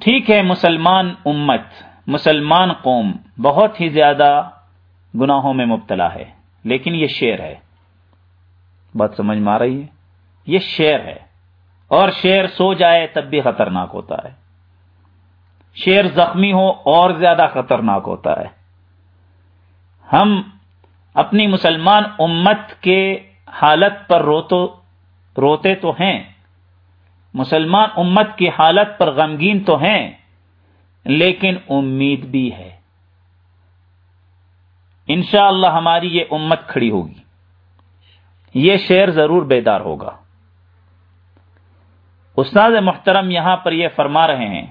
ٹھیک ہے مسلمان امت، مسلمان قوم، بہت ہی زیادہ گناہوں میں مبتلا ہے، لیکن یہ شعر ہے۔ بات سمجھ میں آ رہی ہے؟ یہ شعر ہے۔ اور شعر سو جائے تب بھی خطرناک ہوتا ہے۔ شعر زخمی ہو اور زیادہ خطرناک ہوتا ہے۔ ہم اپنی مسلمان امت کے حالت پر روتو، روتے تو ہیں مسلمان امت کی حالت پر غمگین تو ہیں، لیکن امید بھی ہے۔ انشاءاللہ اللہ ہماری یہ امت کھڑی ہوگی۔ یہ شعر ضرور بیدار ہوگا۔ استاد محترم یہاں پر یہ فرما رہے ہیں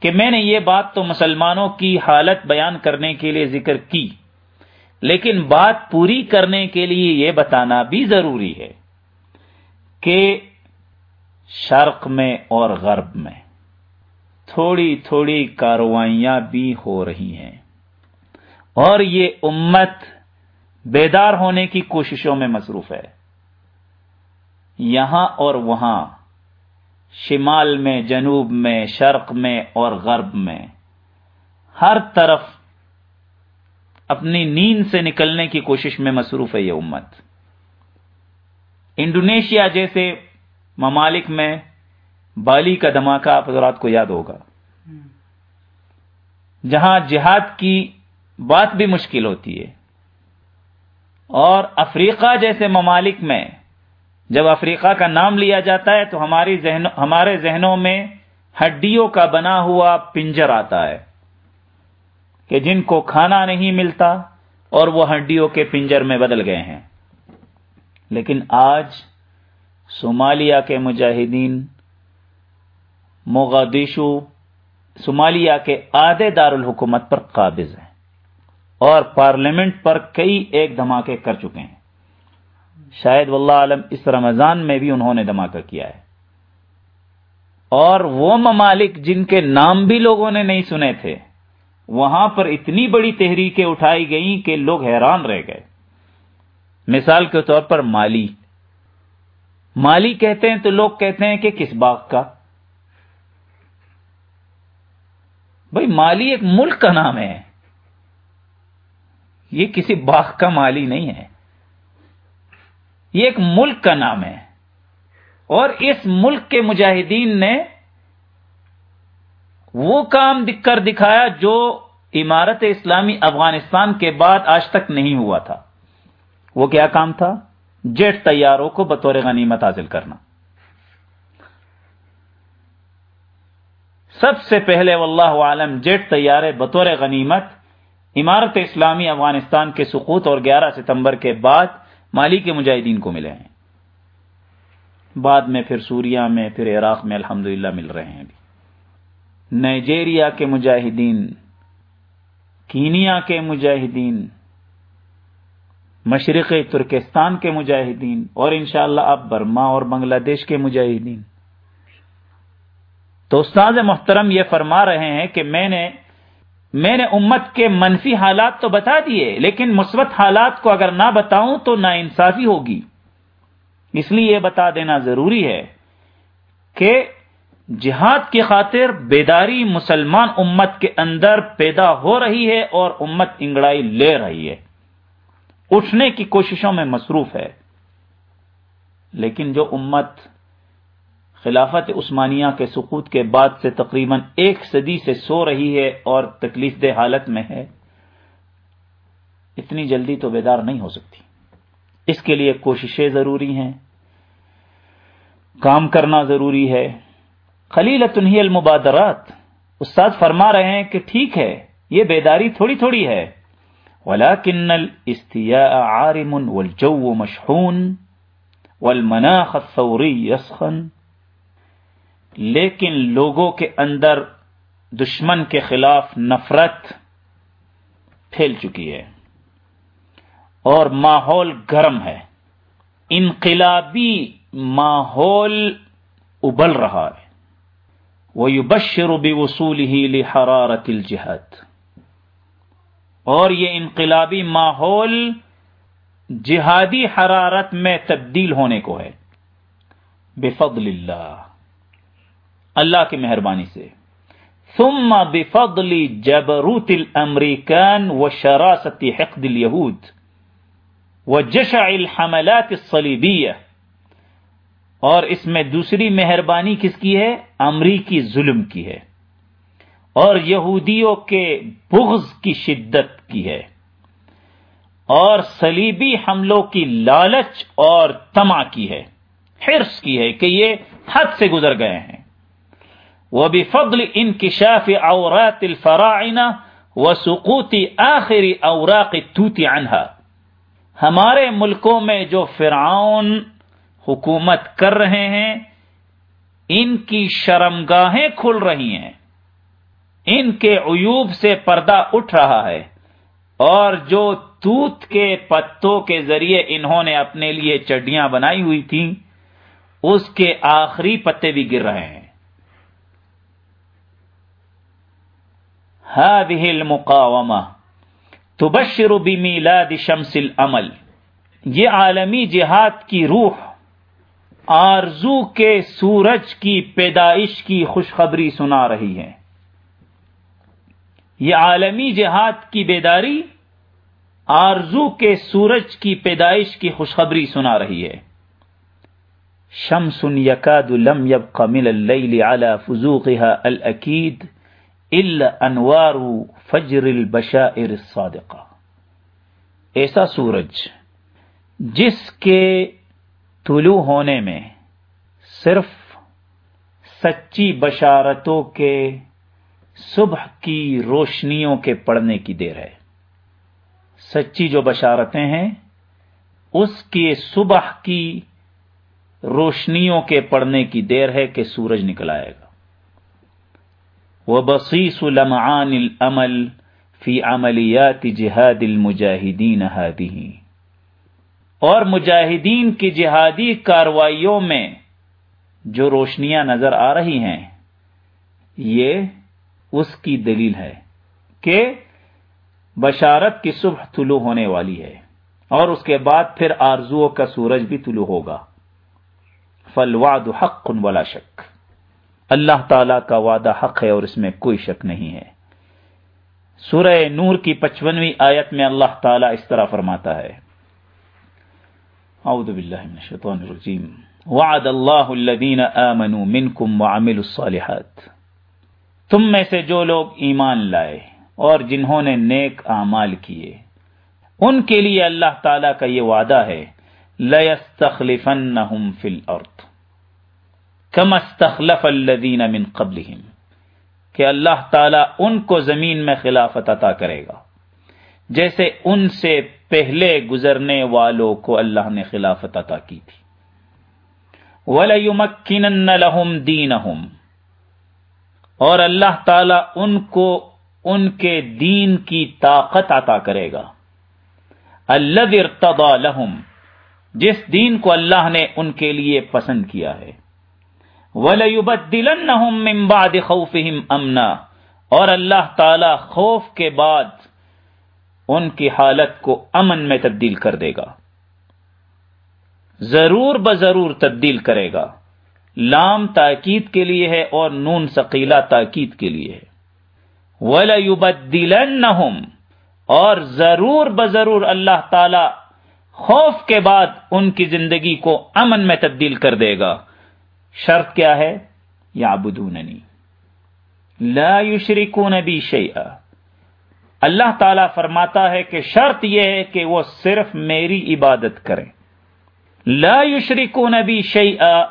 کہ میں نے یہ بات تو مسلمانوں کی حالت بیان کرنے کے لیے ذکر کی، لیکن بات پوری کرنے کے لیے یہ بتانا بھی ضروری ہے کہ شرق میں اور غرب میں۔ تھوڑی تھوڑی کاروائیاں بھی ہو رہی ہیں۔ اور یہ امت بیدار ہونے کی کوششوں میں مصروف ہے۔ یہاں اور وہاں، شمال میں، جنوب میں، شرق میں اور غرب میں، ہر طرف اپنی نیند سے نکلنے کی کوشش میں مصروف ہے یہ امت۔ انڈونیشیا جیسے ممالک میں بالی کا دھماکہ آپ حضرات کو یاد ہوگا۔ جہاں جہاد کی بات بھی مشکل ہوتی ہے۔ اور افریقہ جیسے ممالک میں جب افریقہ کا نام لیا جاتا ہے تو ہماری ذہن ہمارے ذہنوں میں ہڈیوں کا بنا ہوا پنجر آتا ہے کہ جن کو کھانا نہیں ملتا اور وہ ہڈیوں کے پنجر میں بدل گئے ہیں۔ لیکن آج صومالیہ کے مجاہدین مغدیشو صومالیہ کے آدھے دارالحکومت پر قابض ہیں اور پارلیمنٹ پر کئی ایک دھماکے کر چکے ہیں۔ شاید واللہ عالم اس رمضان میں بھی انہوں نے دھماکہ کیا ہے۔ اور وہ ممالک جن کے نام بھی لوگوں نے نہیں سنے تھے، وہاں پر اتنی بڑی تحریکیں اٹھائی گئیں کہ لوگ حیران رہ گئے۔ مثال کے طور پر مالی۔ مالی کہتے ہیں تو لوگ کہتے ہیں کہ کس باغ کا؟ بھائی مالی ایک ملک کا نام ہے۔ یہ کسی باغ کا مالی نہیں ہے۔ یہ ایک ملک کا نام ہے۔ اور اس ملک کے مجاہدین نے وہ کام کر دکھایا جو عمارت اسلامی افغانستان کے بعد آج تک نہیں ہوا تھا۔ وہ کیا کام تھا؟ جیٹ تیاروں کو بطور غنیمت حاصل کرنا۔ سب سے پہلے واللہ عالم جیٹ طیارے بطور غنیمت عمارت اسلامی افغانستان کے سقوط اور گیارہ ستمبر کے بعد مالی کے مجاہدین کو ملے ہیں۔ بعد میں پھر سوریا میں، پھر عراق میں الحمد مل رہے ہیں ابھی نائجیریا کے مجاہدین، کینیا کے مجاہدین مشرق ترکستان کے مجاہدین اور انشاءاللہ اب برما اور بنگلہ دیش کے مجاہدین۔ تو استاد محترم یہ فرما رہے ہیں کہ میں نے میں نے امت کے منفی حالات تو بتا دیے، لیکن مثبت حالات کو اگر نہ بتاؤں تو نا انصافی ہوگی۔ اس لیے یہ بتا دینا ضروری ہے کہ جہاد کی خاطر بیداری مسلمان امت کے اندر پیدا ہو رہی ہے اور امت انگڑائی لے رہی ہے۔ اٹھنے کی کوششوں میں مصروف ہے۔ لیکن جو امت خلافت عثمانیہ کے سقوط کے بعد سے تقریباً ایک صدی سے سو رہی ہے اور تکلیف دہ حالت میں ہے، اتنی جلدی تو بیدار نہیں ہو سکتی۔ اس کے لیے کوششیں ضروری ہیں، کام کرنا ضروری ہے۔ خلیل تنہی المبادرات۔ استاد فرما رہے ہیں کہ ٹھیک ہے، یہ بیداری تھوڑی تھوڑی ہے۔ ولكن الاستياء عارم والجو مشحون والمناخ الثوري يسخن. لیکن لوگوں کے اندر دشمن کے خلاف نفرت پھیل چکی ہے اور ماحول گرم ہے۔ انقلابی ماحول ابل رہا ہے۔ وہ بشر بھی وصول ہی لحرارت الجہد اور یہ انقلابی ماحول جہادی حرارت میں تبدیل ہونے کو ہے۔ بے اللہ۔ اللہ کی مہربانی سے۔ ثم بفضل جبروت الامریکان و شراست حقد اليهود و جشع الحملات الصلیبیہ۔ اور اس میں دوسری مہربانی کس کی ہے؟ امریکی ظلم کی ہے۔ اور یہودیوں کے بغض کی شدت کی ہے اور سلیبی حملوں کی لالچ اور تما کی ہے، حرص کی ہے کہ یہ حد سے گزر گئے ہیں۔ وہ بھی فضل انکشاف اورات الفراعنہ و سقوتی آخری اوراق توتی عنہا۔ ہمارے ملکوں میں جو فرعون حکومت کر رہے ہیں، ان کی شرمگاہیں کھل رہی ہیں۔ ان کے عیوب سے پردہ اٹھ رہا ہے اور جو توت کے پتوں کے ذریعے انہوں نے اپنے لیے چڈیاں بنائی ہوئی تھیں، اس کے آخری پتے بھی گر رہے ہیں۔ هذه المقاومہ تبشر بمیلاد شمس العمل، یہ عالمی جہاد کی روح، آرزو کے سورج کی پیدائش کی خوشخبری سنا رہی ہے۔ یہ عالمی جہاد کی بیداری آرزو کے سورج کی پیدائش کی خوشخبری سنا رہی ہے۔ شمس يكاد لم يبق من الليل على فزوقها الأكيد إلا أنوار فجر البشائر الصادقة ایسا سورج جس کے طلوع ہونے میں صرف سچی بشارتوں کے صبح کی روشنیوں کے پڑنے کی دیر ہے۔ سچی جو بشارتیں ہیں، اس کی صبح کی روشنیوں کے پڑنے کی دیر ہے کہ سورج نکل آئے گا۔ وہ بصیس لمعان العمل فی عملیات جہاد المجاہدین ہادی اور مجاہدین کی جہادی کاروائیوں میں جو روشنیاں نظر آ رہی ہیں، یہ اس کی دلیل ہے کہ بشارت کی صبح طلوع ہونے والی ہے اور اس کے بعد پھر آرزو کا سورج بھی طلوع ہوگا۔ فلواد حق ولا شک۔ اللہ تعالی کا وعدہ حق ہے اور اس میں کوئی شک نہیں ہے۔ سورہ نور کی پچپنویں آیت میں اللہ تعالیٰ اس طرح فرماتا ہے۔ اعوذ باللہ من الشیطان الرجیم۔ وعد اللہ الذین آمنوا منکم وعملوا الصالحات۔ تم میں سے جو لوگ ایمان لائے اور جنہوں نے نیک اعمال کیے، ان کے لیے اللہ تعالی کا یہ وعدہ ہے، لَيَسْتَخْلِفَنَّهُمْ فِي الْأَرْضِ كَمَا اسْتَخْلَفَ الَّذِينَ مِنْ قَبْلِهِمْ کہ اللہ تعالی ان کو زمین میں خلافت عطا کرے گا۔ جیسے ان سے پہلے گزرنے والوں کو اللہ نے خلافت عطا کی تھی۔ وَلَيُمَكِّنَنَّ لَهُمْ دِينَهُمْ اور اللہ تعالی ان کو ان کے دین کی طاقت عطا کرے گا۔ اللہ ارتضا لہم، جس دین کو اللہ نے ان کے لیے پسند کیا ہے۔ وَلَيُبَدِّلَنَّهُمْ مِنْ بَعْدِ خَوْفِهِمْ أَمْنًا، اور اللہ تعالی خوف کے بعد ان کی حالت کو امن میں تبدیل کر دے گا۔ ضرور بضرور تبدیل کرے گا۔ لام تاکید کے لیے ہے اور نون ثقیلا تاکید کے لیے ہے۔ وَلَيُبَدِّلَنَّهُمْ، اور ضرور بضرور اللہ تعالی خوف کے بعد ان کی زندگی کو امن میں تبدیل کر دے گا۔ شرط کیا ہے؟ یا بدوننی لا یشرکون بی شیئا۔ اللہ تعالی فرماتا ہے کہ شرط یہ ہے کہ وہ صرف میری عبادت کریں۔ لا یشرکون بی شیئا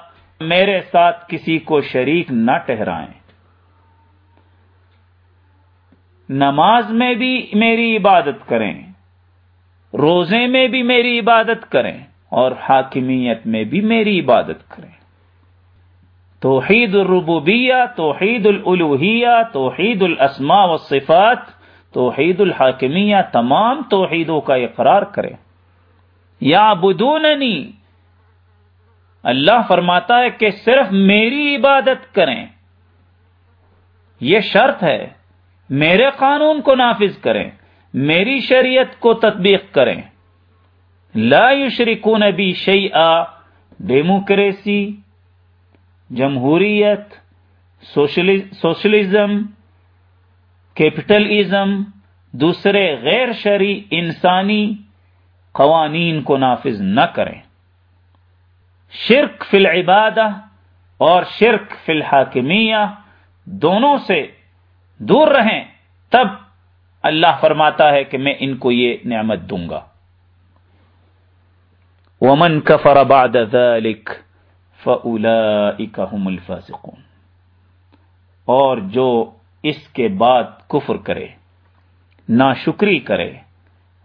میرے ساتھ کسی کو شریک نہ ٹہرائیں نماز میں بھی میری عبادت کریں، روزے میں بھی میری عبادت کریں، اور حاکمیت میں بھی میری عبادت کریں۔ توحید الربوبیہ، توحید الالوحیہ توحید الاسماء والصفات، توحید الحاکمیہ، تمام توحیدوں کا اقرار کریں۔ یا بدوننی اللہ فرماتا ہے کہ صرف میری عبادت کریں۔ یہ شرط ہے۔ میرے قانون کو نافذ کریں۔ میری شریعت کو تطبیق کریں۔ لا یشرکون بی شیئا ڈیموکریسی جمہوریت سوشلزم، کیپٹلزم، دوسرے غیر شرعی انسانی قوانین کو نافذ نہ کریں۔ شرک فی العبادہ اور شرک فی الحاکمیہ دونوں سے دور رہیں تب اللہ فرماتا ہے کہ میں ان کو یہ نعمت دوں گا۔ ومن كفر بعد ذلك فأولئك هم الفاسقون۔ اور جو اس کے بعد کفر کرے، ناشکری کرے،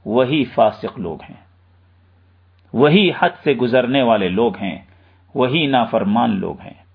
وہی فاسق لوگ ہیں۔ وہی حد سے گزرنے والے لوگ ہیں وہی نافرمان لوگ ہیں۔